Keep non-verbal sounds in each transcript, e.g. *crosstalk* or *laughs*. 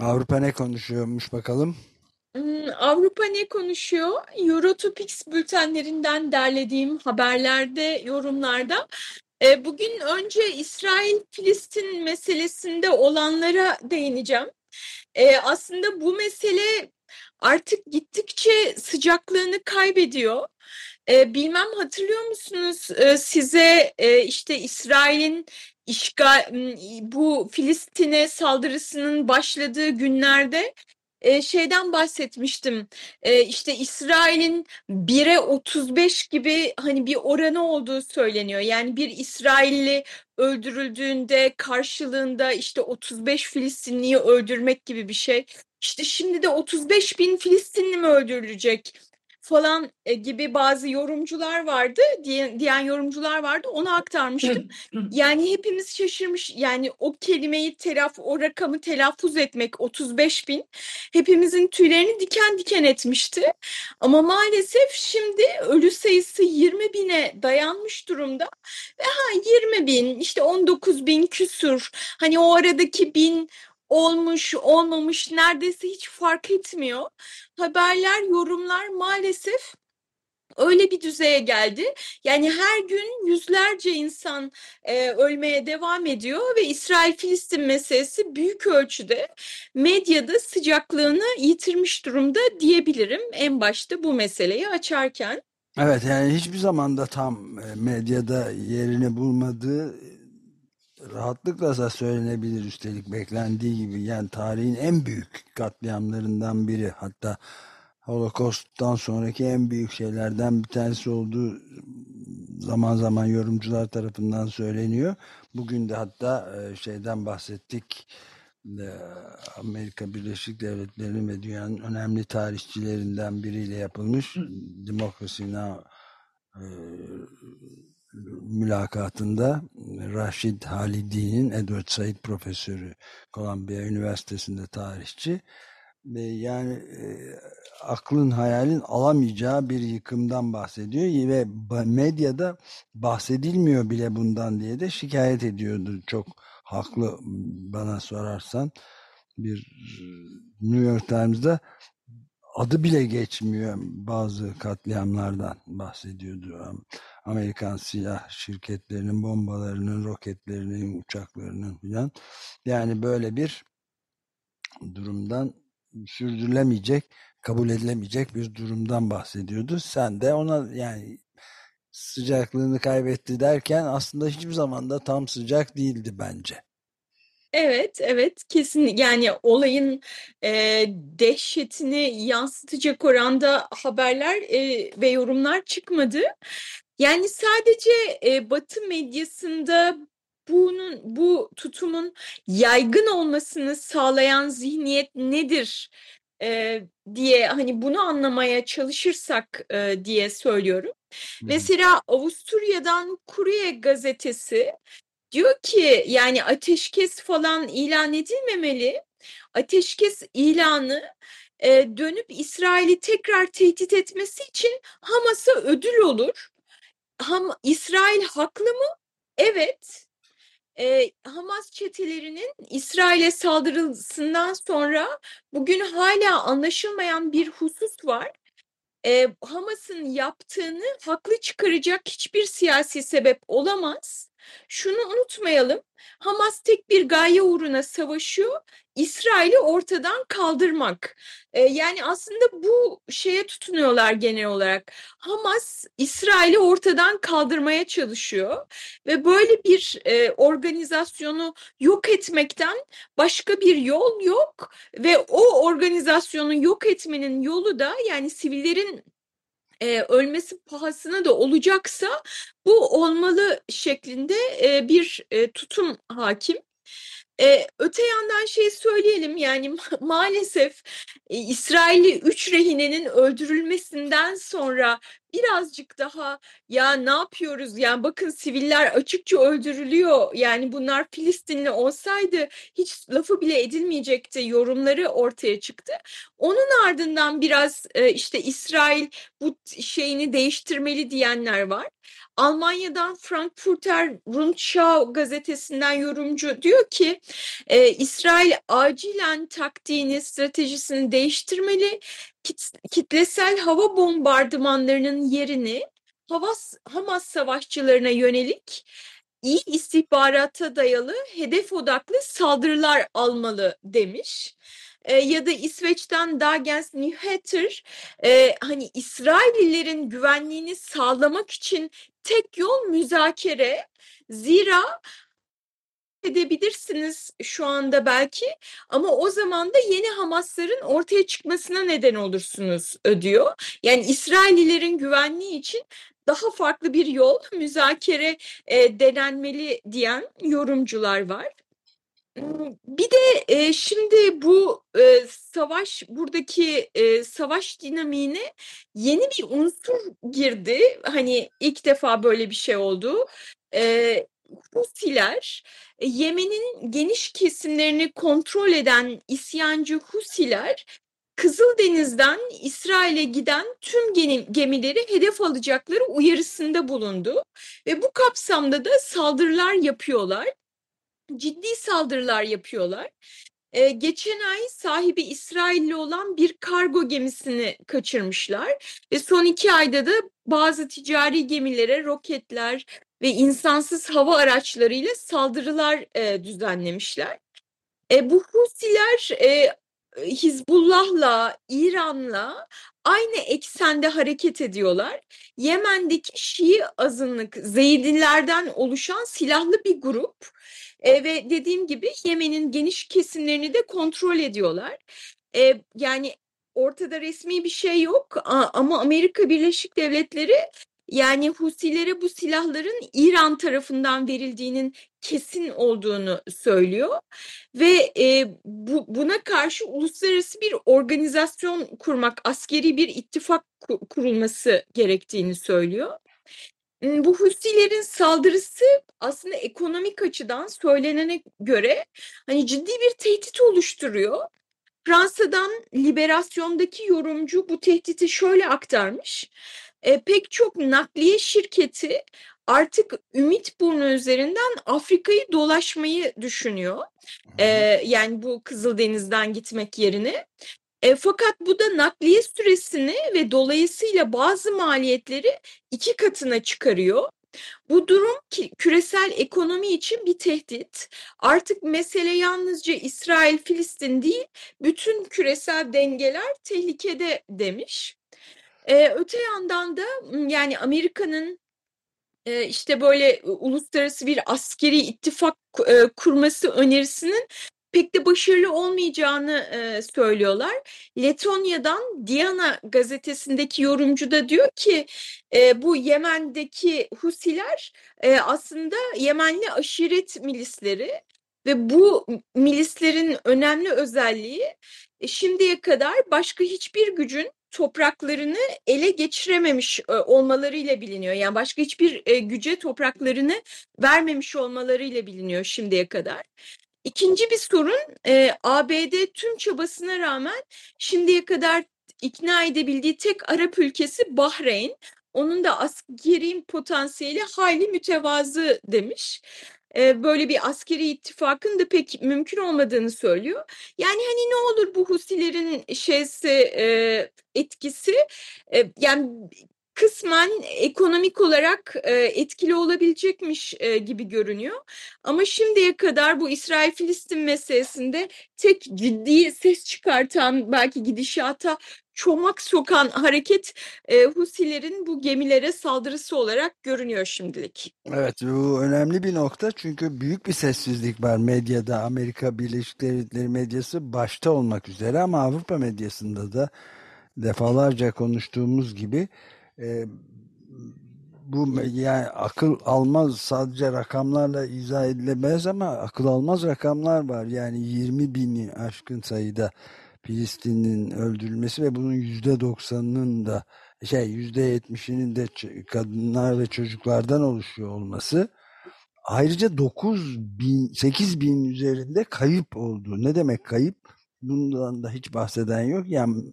Avrupa ne konuşuyormuş bakalım? Hmm, Avrupa ne konuşuyor? Eurotopics bültenlerinden derlediğim haberlerde, yorumlarda. E, bugün önce İsrail-Filistin meselesinde olanlara değineceğim. E, aslında bu mesele artık gittikçe sıcaklığını kaybediyor. E, bilmem hatırlıyor musunuz e, size e, işte İsrail'in işgal bu Filistin'e saldırısının başladığı günlerde e, şeyden bahsetmiştim. E, işte İsrail'in 1'e 35 gibi hani bir oranı olduğu söyleniyor. Yani bir İsrailli öldürüldüğünde karşılığında işte 35 Filistinliyi öldürmek gibi bir şey. İşte şimdi de 35 bin Filistinli mi öldürülecek? Falan e, gibi bazı yorumcular vardı diyen, diyen yorumcular vardı onu aktarmıştım. yani hepimiz şaşırmış yani o kelimeyi telaf o rakamı telaffuz etmek 35 bin hepimizin tüylerini diken diken etmişti. Ama maalesef şimdi ölü sayısı 20 bine dayanmış durumda ve ha 20 bin işte 19 bin küsur hani o aradaki bin olmuş olmamış neredeyse hiç fark etmiyor. Haberler, yorumlar maalesef öyle bir düzeye geldi. Yani her gün yüzlerce insan e, ölmeye devam ediyor ve İsrail-Filistin meselesi büyük ölçüde medyada sıcaklığını yitirmiş durumda diyebilirim en başta bu meseleyi açarken. Evet yani hiçbir zamanda tam e, medyada yerini bulmadığı rahatlıkla da söylenebilir üstelik beklendiği gibi yani tarihin en büyük katliamlarından biri hatta Holocaust'tan sonraki en büyük şeylerden bir tanesi olduğu zaman zaman yorumcular tarafından söyleniyor. Bugün de hatta e, şeyden bahsettik. E, Amerika Birleşik Devletleri'nin ve dünyanın önemli tarihçilerinden biriyle yapılmış Democracy Now! E, mülakatında Raşid Halidi'nin Edward Said profesörü Columbia Üniversitesi'nde tarihçi yani e, aklın hayalin alamayacağı bir yıkımdan bahsediyor ve medyada bahsedilmiyor bile bundan diye de şikayet ediyordu. Çok haklı bana sorarsan bir New York Times'da adı bile geçmiyor bazı katliamlardan bahsediyordu. Amerikan silah şirketlerinin bombalarının, roketlerinin, uçaklarının filan. Yani böyle bir durumdan sürdürülemeyecek, kabul edilemeyecek bir durumdan bahsediyordu. Sen de ona yani sıcaklığını kaybetti derken aslında hiçbir zaman da tam sıcak değildi bence. Evet, evet kesin yani olayın e, dehşetini yansıtacak oranda haberler e, ve yorumlar çıkmadı. Yani sadece e, Batı medyasında bunun bu tutumun yaygın olmasını sağlayan zihniyet nedir e, diye hani bunu anlamaya çalışırsak e, diye söylüyorum. Hmm. Mesela Avusturya'dan Kurye gazetesi diyor ki yani ateşkes falan ilan edilmemeli. Ateşkes ilanı e, dönüp İsrail'i tekrar tehdit etmesi için Hamas'a ödül olur. Ham, İsrail haklı mı? Evet. E, Hamas çetelerinin İsrail'e saldırısından sonra bugün hala anlaşılmayan bir husus var. E, Hamas'ın yaptığını haklı çıkaracak hiçbir siyasi sebep olamaz. Şunu unutmayalım. Hamas tek bir gaye uğruna savaşıyor. İsrail'i ortadan kaldırmak. Ee, yani aslında bu şeye tutunuyorlar genel olarak. Hamas İsrail'i ortadan kaldırmaya çalışıyor ve böyle bir e, organizasyonu yok etmekten başka bir yol yok ve o organizasyonu yok etmenin yolu da yani sivillerin e, ölmesi pahasına da olacaksa bu olmalı şeklinde e, bir e, tutum hakim. Ee, öte yandan şey söyleyelim yani ma maalesef e, İsrailli üç rehinenin öldürülmesinden sonra birazcık daha ya ne yapıyoruz yani bakın siviller açıkça öldürülüyor yani bunlar Filistinli olsaydı hiç lafı bile edilmeyecekti yorumları ortaya çıktı. Onun ardından biraz işte İsrail bu şeyini değiştirmeli diyenler var. Almanya'dan Frankfurter Rundschau gazetesinden yorumcu diyor ki e, İsrail acilen taktiğini, stratejisini değiştirmeli. Kit, kitlesel hava bombardımanlarının yerini Havas, Hamas savaşçılarına yönelik iyi istihbarata dayalı hedef odaklı saldırılar almalı demiş. E, ya da İsveç'ten Dagens Nyheter e, hani İsraillilerin güvenliğini sağlamak için tek yol müzakere. Zira edebilirsiniz şu anda belki ama o zaman da yeni Hamasların ortaya çıkmasına neden olursunuz diyor. Yani İsraillilerin güvenliği için daha farklı bir yol müzakere e, denenmeli diyen yorumcular var. Bir de e, şimdi bu e, savaş buradaki e, savaş dinamiğine yeni bir unsur girdi. Hani ilk defa böyle bir şey oldu. E, Husiler, Yemen'in geniş kesimlerini kontrol eden isyancı Husiler Kızıldeniz'den İsrail'e giden tüm gemileri hedef alacakları uyarısında bulundu ve bu kapsamda da saldırılar yapıyorlar ciddi saldırılar yapıyorlar. Ee, geçen ay sahibi İsrailli olan bir kargo gemisini kaçırmışlar ve son iki ayda da bazı ticari gemilere roketler ve insansız hava araçlarıyla saldırılar e, düzenlemişler. E, bu Husiler e, Hizbullah'la, İran'la aynı eksende hareket ediyorlar. Yemen'deki Şii azınlık Zeydilerden oluşan silahlı bir grup e, ve dediğim gibi Yemen'in geniş kesimlerini de kontrol ediyorlar. E, yani ortada resmi bir şey yok ama Amerika Birleşik Devletleri yani Husilere bu silahların İran tarafından verildiğinin kesin olduğunu söylüyor ve e, bu, buna karşı uluslararası bir organizasyon kurmak, askeri bir ittifak kurulması gerektiğini söylüyor. Bu Husilerin saldırısı aslında ekonomik açıdan söylenene göre hani ciddi bir tehdit oluşturuyor. Fransa'dan Liberasyon'daki yorumcu bu tehditi şöyle aktarmış. E, pek çok nakliye şirketi artık Ümitburnu üzerinden Afrika'yı dolaşmayı düşünüyor. E, yani bu Kızıldeniz'den gitmek yerine. E, fakat bu da nakliye süresini ve dolayısıyla bazı maliyetleri iki katına çıkarıyor. Bu durum ki, küresel ekonomi için bir tehdit. Artık mesele yalnızca İsrail-Filistin değil, bütün küresel dengeler tehlikede demiş. Ee, öte yandan da yani Amerika'nın e, işte böyle uluslararası bir askeri ittifak e, kurması önerisinin pek de başarılı olmayacağını e, söylüyorlar. Letonya'dan Diana gazetesindeki yorumcu da diyor ki e, bu Yemen'deki Husiler e, aslında Yemenli aşiret milisleri ve bu milislerin önemli özelliği e, şimdiye kadar başka hiçbir gücün topraklarını ele geçirememiş e, olmalarıyla biliniyor. Yani başka hiçbir e, güce topraklarını vermemiş olmalarıyla biliniyor şimdiye kadar. İkinci bir sorun e, ABD tüm çabasına rağmen şimdiye kadar ikna edebildiği tek Arap ülkesi Bahreyn. Onun da askeri potansiyeli hayli mütevazı demiş. Böyle bir askeri ittifakın da pek mümkün olmadığını söylüyor. Yani hani ne olur bu Husilerin şeysi etkisi yani kısmen ekonomik olarak e, etkili olabilecekmiş e, gibi görünüyor. Ama şimdiye kadar bu İsrail-Filistin meselesinde tek ciddi ses çıkartan belki gidişata çomak sokan hareket e, Husilerin bu gemilere saldırısı olarak görünüyor şimdilik. Evet bu önemli bir nokta çünkü büyük bir sessizlik var medyada Amerika Birleşik Devletleri medyası başta olmak üzere ama Avrupa medyasında da defalarca konuştuğumuz gibi e, bu yani akıl almaz sadece rakamlarla izah edilemez ama akıl almaz rakamlar var. Yani 20 bini aşkın sayıda Filistin'in öldürülmesi ve bunun yüzde doksanının da şey yüzde yetmişinin de kadınlar ve çocuklardan oluşuyor olması. Ayrıca 9 bin, 8 bin üzerinde kayıp olduğu. Ne demek kayıp? Bundan da hiç bahseden yok. Yani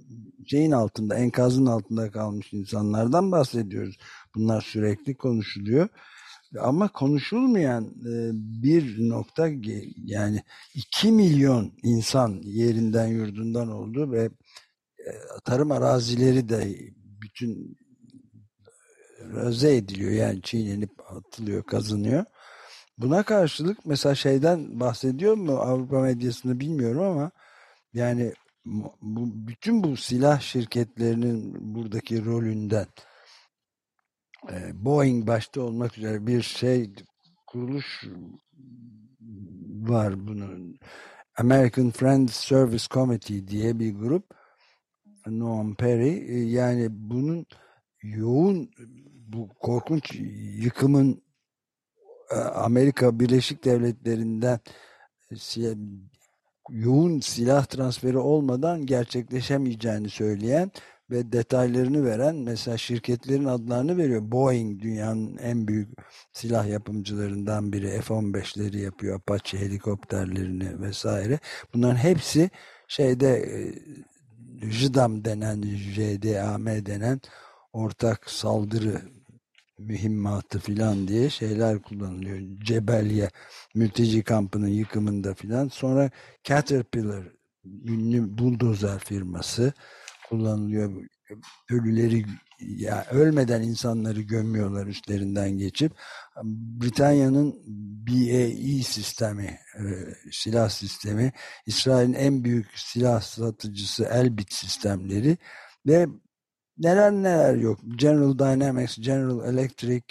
şeyin altında, enkazın altında kalmış insanlardan bahsediyoruz. Bunlar sürekli konuşuluyor. Ama konuşulmayan e, bir nokta yani 2 milyon insan yerinden yurdundan oldu ve e, tarım arazileri de bütün röze ediliyor yani çiğnenip atılıyor, kazınıyor. Buna karşılık mesela şeyden bahsediyor mu Avrupa medyasını bilmiyorum ama yani bu, bütün bu silah şirketlerinin buradaki rolünden Boeing başta olmak üzere bir şey kuruluş var bunun. American Friends Service Committee diye bir grup. Noam Perry yani bunun yoğun bu korkunç yıkımın Amerika Birleşik Devletleri'nden yoğun silah transferi olmadan gerçekleşemeyeceğini söyleyen ve detaylarını veren mesela şirketlerin adlarını veriyor. Boeing dünyanın en büyük silah yapımcılarından biri F-15'leri yapıyor. Apache helikopterlerini vesaire. Bunların hepsi şeyde e, JDAM denen JDAM denen ortak saldırı mühimmatı filan diye şeyler kullanılıyor. Cebelye mülteci kampının yıkımında filan. Sonra Caterpillar ünlü buldozer firması kullanılıyor. Ölüleri ya ölmeden insanları gömüyorlar üstlerinden geçip. Britanya'nın BAE sistemi, e, silah sistemi, İsrail'in en büyük silah satıcısı Elbit sistemleri ve neler neler yok. General Dynamics, General Electric,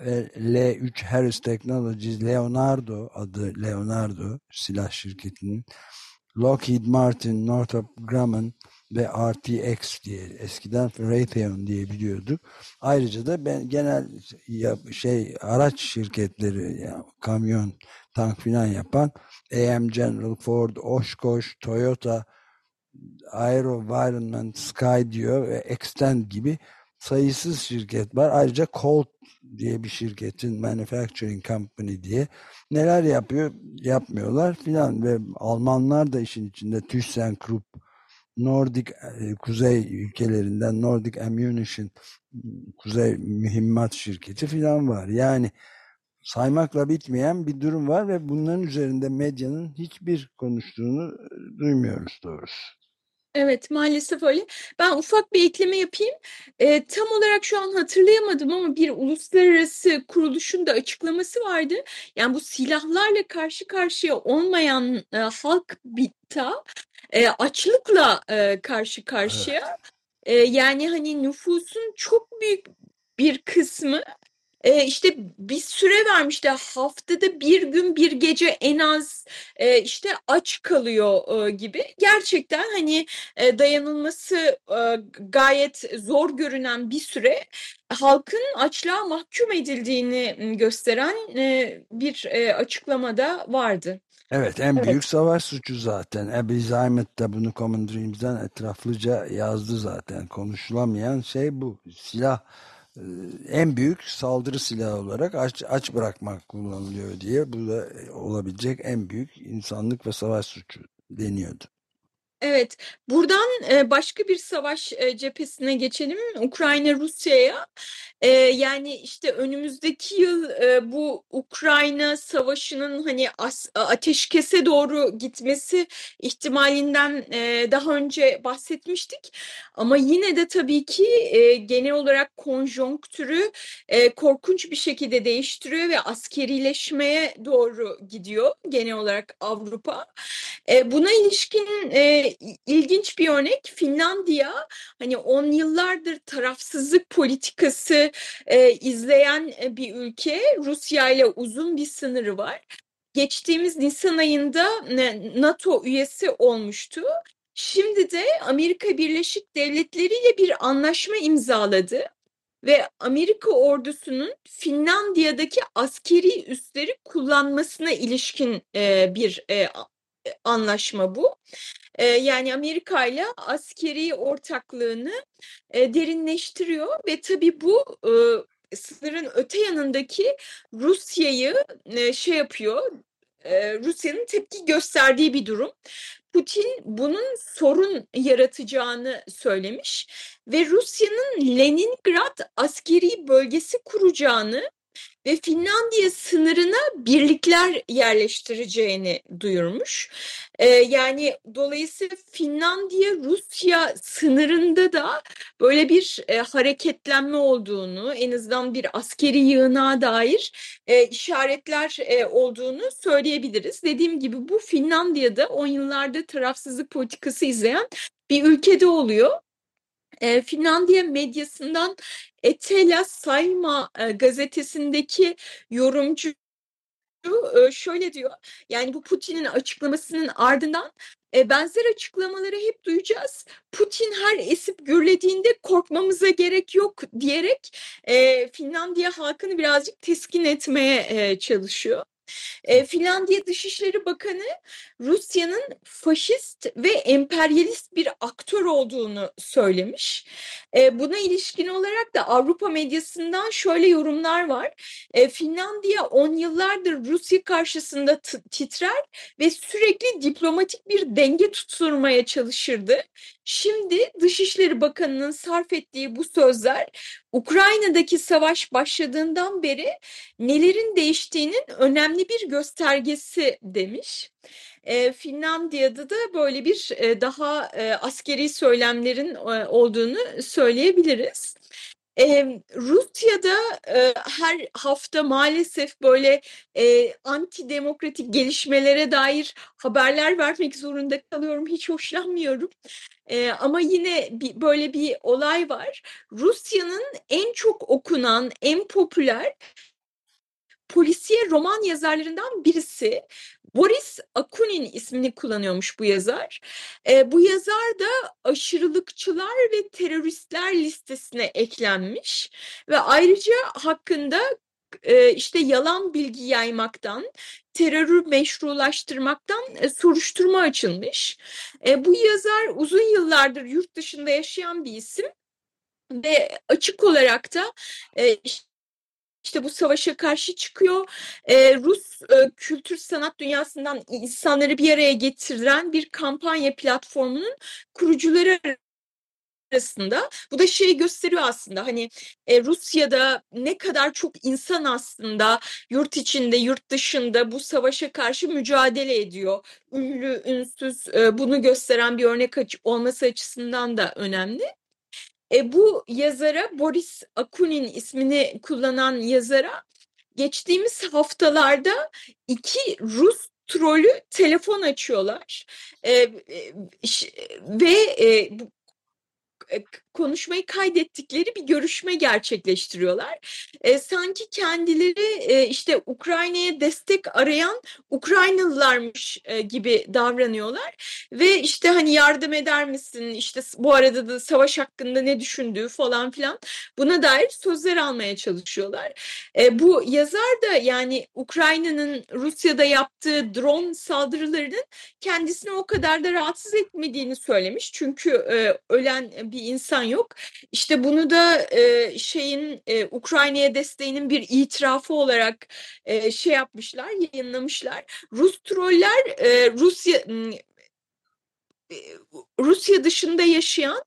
e, L3 Harris Technologies, Leonardo adı Leonardo silah şirketinin, Lockheed Martin, Northrop Grumman, ve RTX diye eskiden Raytheon diye biliyorduk. Ayrıca da ben genel şey araç şirketleri yani kamyon, tank filan yapan AM General, Ford, Oshkosh, Toyota, AeroVironment, Skydio ve Extend gibi sayısız şirket var. Ayrıca Colt diye bir şirketin Manufacturing Company diye neler yapıyor yapmıyorlar filan ve Almanlar da işin içinde ThyssenKrupp Nordic e, kuzey ülkelerinden Nordic Ammunition kuzey mühimmat şirketi falan var. Yani saymakla bitmeyen bir durum var ve bunların üzerinde medyanın hiçbir konuştuğunu e, duymuyoruz doğrusu. Evet maalesef öyle. Ben ufak bir ekleme yapayım. E, tam olarak şu an hatırlayamadım ama bir uluslararası kuruluşun da açıklaması vardı. Yani bu silahlarla karşı karşıya olmayan e, halk bitta e, açlıkla e, karşı karşıya. Evet. E, yani hani nüfusun çok büyük bir kısmı e, işte bir süre vermişti haftada bir gün bir gece en az e, işte aç kalıyor e, gibi gerçekten hani e, dayanılması e, gayet zor görünen bir süre halkın açlığa mahkum edildiğini gösteren e, bir e, açıklamada vardı. Evet en evet. büyük savaş suçu zaten. Abby Zaymet de bunu Common Dreams'den etraflıca yazdı zaten. Konuşulamayan şey bu. Silah en büyük saldırı silahı olarak aç, aç bırakmak kullanılıyor diye. Bu da olabilecek en büyük insanlık ve savaş suçu deniyordu. Evet, buradan e, başka bir savaş e, cephesine geçelim. Ukrayna Rusya'ya. E, yani işte önümüzdeki yıl e, bu Ukrayna savaşının hani as, ateşkese doğru gitmesi ihtimalinden e, daha önce bahsetmiştik. Ama yine de tabii ki e, genel olarak konjonktürü e, korkunç bir şekilde değiştiriyor ve askerileşmeye doğru gidiyor genel olarak Avrupa. E, buna ilişkin e, ilginç bir örnek Finlandiya hani on yıllardır tarafsızlık politikası e, izleyen bir ülke Rusya ile uzun bir sınırı var. Geçtiğimiz Nisan ayında NATO üyesi olmuştu. Şimdi de Amerika Birleşik Devletleri ile bir anlaşma imzaladı ve Amerika ordusunun Finlandiya'daki askeri üsleri kullanmasına ilişkin e, bir e, anlaşma bu. Yani Amerika ile askeri ortaklığını derinleştiriyor ve tabii bu e, sınırın öte yanındaki Rusya'yı şey yapıyor. Rusya'nın tepki gösterdiği bir durum. Putin bunun sorun yaratacağını söylemiş ve Rusya'nın Leningrad askeri bölgesi kuracağını ve Finlandiya sınırına birlikler yerleştireceğini duyurmuş. Ee, yani dolayısıyla Finlandiya Rusya sınırında da böyle bir e, hareketlenme olduğunu en azından bir askeri yığına dair e, işaretler e, olduğunu söyleyebiliriz. Dediğim gibi bu Finlandiya'da on yıllarda tarafsızlık politikası izleyen bir ülkede oluyor e, Finlandiya medyasından Etela Saima e, gazetesindeki yorumcu e, şöyle diyor. Yani bu Putin'in açıklamasının ardından e, benzer açıklamaları hep duyacağız. Putin her esip gürlediğinde korkmamıza gerek yok diyerek e, Finlandiya halkını birazcık teskin etmeye e, çalışıyor. E, Finlandiya Dışişleri Bakanı Rusya'nın faşist ve emperyalist bir aktör olduğunu söylemiş. E, buna ilişkin olarak da Avrupa medyasından şöyle yorumlar var. E, Finlandiya on yıllardır Rusya karşısında titrer ve sürekli diplomatik bir denge tutturmaya çalışırdı. Şimdi Dışişleri Bakanı'nın sarf ettiği bu sözler Ukrayna'daki savaş başladığından beri nelerin değiştiğinin önemli bir göstergesi demiş. E, Finlandiya'da da böyle bir e, daha e, askeri söylemlerin e, olduğunu söyleyebiliriz. Ee, Rusya'da e, her hafta maalesef böyle e, antidemokratik gelişmelere dair haberler vermek zorunda kalıyorum. Hiç hoşlanmıyorum. E, ama yine bir, böyle bir olay var. Rusya'nın en çok okunan, en popüler polisiye roman yazarlarından birisi Boris Akunin ismini kullanıyormuş bu yazar. E, bu yazar da aşırılıkçılar ve teröristler listesine eklenmiş ve ayrıca hakkında işte yalan bilgi yaymaktan, terörü meşrulaştırmaktan soruşturma açılmış. Bu yazar uzun yıllardır yurt dışında yaşayan bir isim ve açık olarak da işte bu savaşa karşı çıkıyor. E, Rus e, kültür sanat dünyasından insanları bir araya getiren bir kampanya platformunun kurucuları arasında. Bu da şeyi gösteriyor aslında hani e, Rusya'da ne kadar çok insan aslında yurt içinde yurt dışında bu savaşa karşı mücadele ediyor. Ünlü, ünsüz e, bunu gösteren bir örnek olması açısından da önemli. E, bu yazara Boris Akunin ismini kullanan yazara geçtiğimiz haftalarda iki Rus trolü telefon açıyorlar. E, e, ve e, e, konuşmayı kaydettikleri bir görüşme gerçekleştiriyorlar. E, sanki kendileri e, işte Ukrayna'ya destek arayan Ukraynalılarmış e, gibi davranıyorlar ve işte hani yardım eder misin işte bu arada da savaş hakkında ne düşündüğü falan filan buna dair sözler almaya çalışıyorlar. E, bu yazar da yani Ukrayna'nın Rusya'da yaptığı drone saldırılarının kendisini o kadar da rahatsız etmediğini söylemiş. Çünkü e, ölen bir insan yok. İşte bunu da e, şeyin e, Ukrayna'ya desteğinin bir itirafı olarak e, şey yapmışlar, yayınlamışlar. Rus troller e, Rusya Rusya dışında yaşayan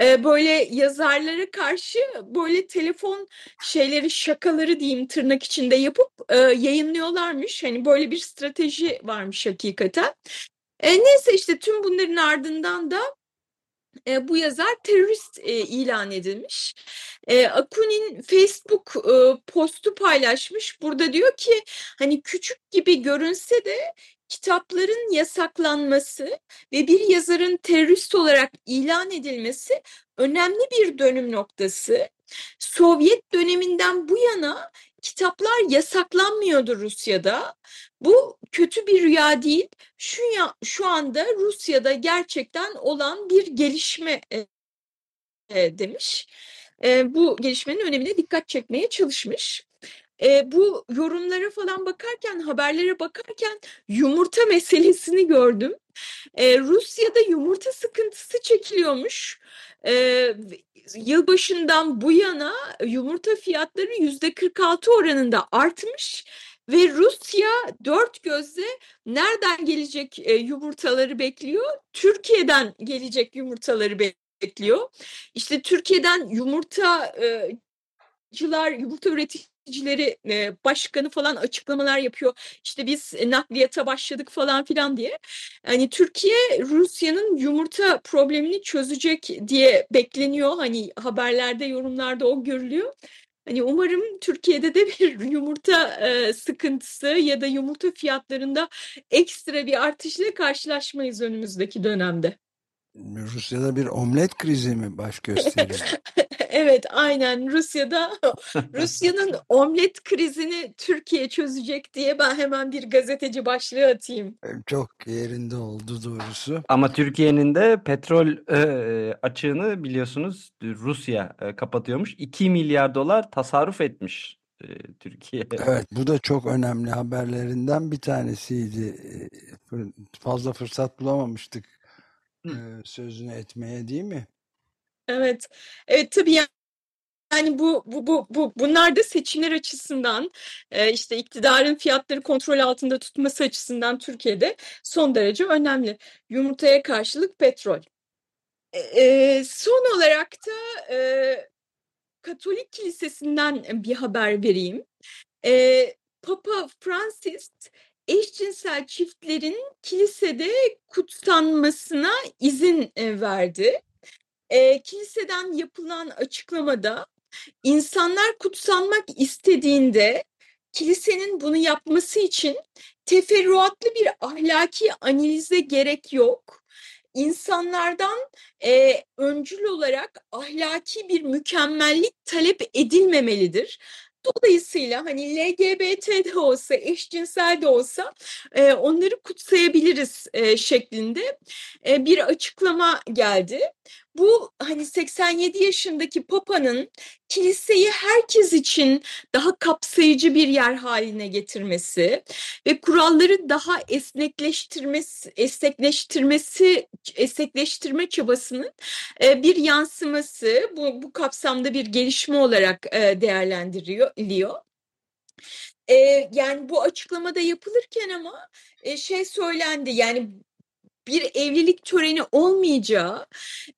e, böyle yazarlara karşı böyle telefon şeyleri şakaları diyeyim tırnak içinde yapıp e, yayınlıyorlarmış. Hani böyle bir strateji varmış hakikaten. E, neyse işte tüm bunların ardından da e, bu yazar terörist e, ilan edilmiş. E, Akunin Facebook e, postu paylaşmış. Burada diyor ki hani küçük gibi görünse de kitapların yasaklanması ve bir yazarın terörist olarak ilan edilmesi önemli bir dönüm noktası. Sovyet döneminden bu yana kitaplar yasaklanmıyordu Rusya'da. Bu kötü bir rüya değil. Şu ya, şu anda Rusya'da gerçekten olan bir gelişme e, e, demiş. E, bu gelişmenin önemine dikkat çekmeye çalışmış. E, bu yorumlara falan bakarken, haberlere bakarken yumurta meselesini gördüm. E, Rusya'da yumurta sıkıntısı çekiliyormuş. E, yılbaşından bu yana yumurta fiyatları yüzde 46 oranında artmış ve Rusya dört gözle nereden gelecek e, yumurtaları bekliyor? Türkiye'den gelecek yumurtaları bekliyor. İşte Türkiye'den yumurta yıllar yumurta üreticileri e, başkanı falan açıklamalar yapıyor. İşte biz nakliyata başladık falan filan diye. Hani Türkiye Rusya'nın yumurta problemini çözecek diye bekleniyor. Hani haberlerde, yorumlarda o görülüyor. Hani umarım Türkiye'de de bir *laughs* yumurta e, sıkıntısı ya da yumurta fiyatlarında ekstra bir artışla karşılaşmayız önümüzdeki dönemde. Rusya'da bir omlet krizi mi baş gösteriyor? *laughs* evet aynen Rusya'da *laughs* Rusya'nın omlet krizini Türkiye çözecek diye ben hemen bir gazeteci başlığı atayım. Çok yerinde oldu doğrusu. Ama Türkiye'nin de petrol e, açığını biliyorsunuz Rusya e, kapatıyormuş. 2 milyar dolar tasarruf etmiş e, Türkiye. *laughs* Evet bu da çok önemli haberlerinden bir tanesiydi. Fazla fırsat bulamamıştık sözünü etmeye değil mi? Evet. Evet tabii yani yani bu, bu, bu, bu bunlar da seçimler açısından e, işte iktidarın fiyatları kontrol altında tutması açısından Türkiye'de son derece önemli. Yumurtaya karşılık petrol. E, e, son olarak da e, Katolik Kilisesi'nden bir haber vereyim. E, Papa Francis eşcinsel çiftlerin kilisede kutsanmasına izin e, verdi. E, kiliseden yapılan açıklamada insanlar kutsanmak istediğinde kilisenin bunu yapması için teferruatlı bir ahlaki analize gerek yok. İnsanlardan e, öncül olarak ahlaki bir mükemmellik talep edilmemelidir. Dolayısıyla hani LGBT de olsa, eşcinsel de olsa e, onları kutsayabiliriz e, şeklinde e, bir açıklama geldi. Bu hani 87 yaşındaki Papa'nın kiliseyi herkes için daha kapsayıcı bir yer haline getirmesi ve kuralları daha esnekleştirmesi, esnekleştirmesi, esnekleştirme çabasının e, bir yansıması bu, bu kapsamda bir gelişme olarak e, değerlendiriliyor. E, yani bu açıklamada yapılırken ama şey söylendi yani bir evlilik töreni olmayacağı,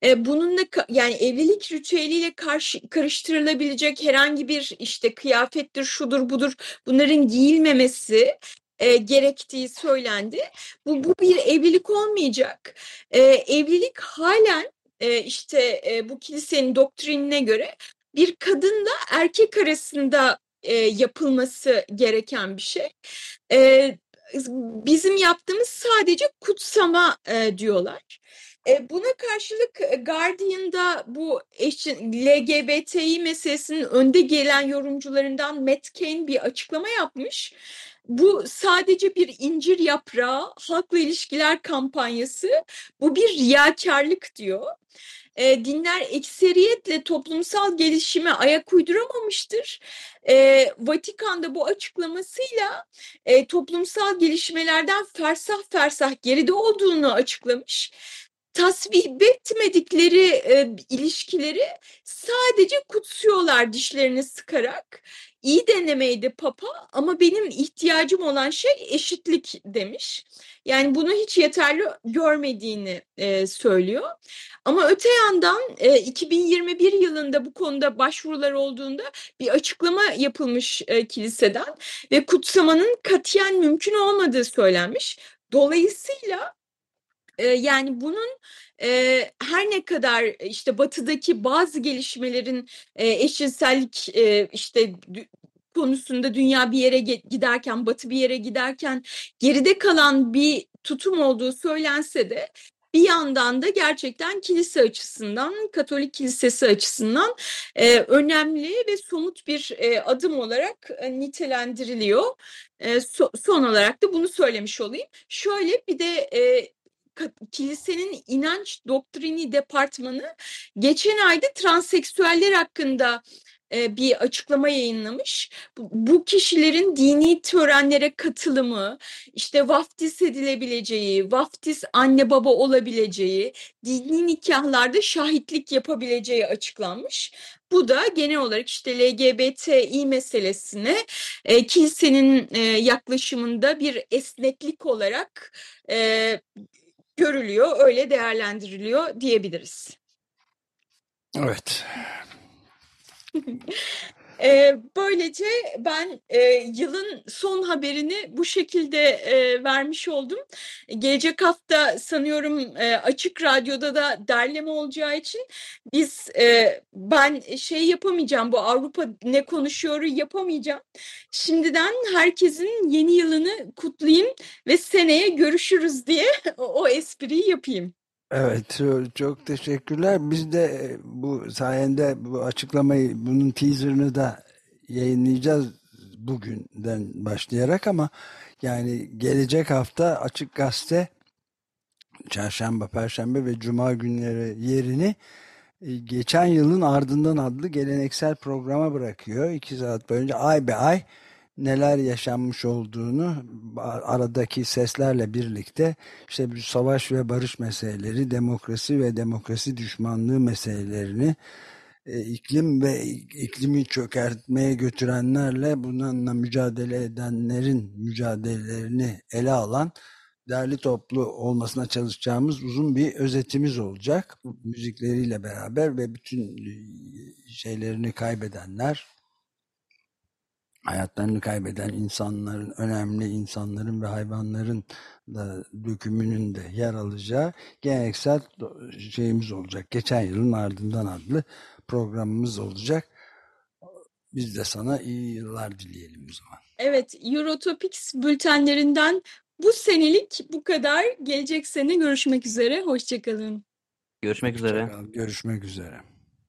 e, bununla yani evlilik ritüeliyle karşı, karıştırılabilecek herhangi bir işte kıyafettir, şudur budur bunların giyilmemesi e, gerektiği söylendi. Bu, bu bir evlilik olmayacak. E, evlilik halen e, işte e, bu kilisenin doktrinine göre bir kadınla erkek arasında e, yapılması gereken bir şey. E, bizim yaptığımız sadece kutsama e, diyorlar. E, buna karşılık e, Guardian'da bu eşin, LGBTİ meselesinin önde gelen yorumcularından Matt Kane bir açıklama yapmış. Bu sadece bir incir yaprağı, halkla ilişkiler kampanyası, bu bir riyakarlık diyor e, dinler ekseriyetle toplumsal gelişime ayak uyduramamıştır. E, Vatikan'da bu açıklamasıyla e, toplumsal gelişmelerden fersah fersah geride olduğunu açıklamış. Tasvip etmedikleri e, ilişkileri sadece kutsuyorlar dişlerini sıkarak. İyi denemeydi Papa ama benim ihtiyacım olan şey eşitlik demiş. Yani bunu hiç yeterli görmediğini e, söylüyor. Ama öte yandan e, 2021 yılında bu konuda başvurular olduğunda bir açıklama yapılmış e, kiliseden ve kutsamanın katiyen mümkün olmadığı söylenmiş. Dolayısıyla yani bunun e, her ne kadar işte batıdaki bazı gelişmelerin e, eşcinsellik e, işte konusunda dünya bir yere giderken, batı bir yere giderken geride kalan bir tutum olduğu söylense de bir yandan da gerçekten kilise açısından, Katolik kilisesi açısından e, önemli ve somut bir e, adım olarak e, nitelendiriliyor. E, so, son olarak da bunu söylemiş olayım. Şöyle bir de e, kilisenin inanç doktrini departmanı geçen ayda transseksüeller hakkında e, bir açıklama yayınlamış. Bu kişilerin dini törenlere katılımı, işte vaftiz edilebileceği, vaftiz anne baba olabileceği, dini nikahlarda şahitlik yapabileceği açıklanmış. Bu da genel olarak işte LGBTİ meselesine e, kilisenin e, yaklaşımında bir esneklik olarak e, görülüyor, öyle değerlendiriliyor diyebiliriz. Evet. *laughs* E, böylece ben e, yılın son haberini bu şekilde e, vermiş oldum. Gelecek hafta sanıyorum e, Açık Radyo'da da derleme olacağı için biz e, ben şey yapamayacağım bu Avrupa ne konuşuyoru yapamayacağım. Şimdiden herkesin yeni yılını kutlayayım ve seneye görüşürüz diye o, *laughs* o espriyi yapayım. Evet çok teşekkürler. Biz de e, bu sayende bu açıklamayı bunun teaserını da yayınlayacağız bugünden başlayarak ama yani gelecek hafta Açık Gazete Çarşamba, Perşembe ve Cuma günleri yerini e, geçen yılın ardından adlı geleneksel programa bırakıyor. İki saat boyunca ay be ay neler yaşanmış olduğunu aradaki seslerle birlikte işte bu savaş ve barış meseleleri, demokrasi ve demokrasi düşmanlığı meselelerini e, iklim ve iklimi çökertmeye götürenlerle bununla mücadele edenlerin mücadelelerini ele alan derli toplu olmasına çalışacağımız uzun bir özetimiz olacak. Müzikleriyle beraber ve bütün e, şeylerini kaybedenler hayatlarını kaybeden insanların, önemli insanların ve hayvanların da dökümünün de yer alacağı geleneksel şeyimiz olacak. Geçen yılın ardından adlı programımız olacak. Biz de sana iyi yıllar dileyelim o zaman. Evet, Eurotopics bültenlerinden bu senelik bu kadar. Gelecek sene görüşmek üzere. Hoşçakalın. Görüşmek üzere. Görüşmek üzere.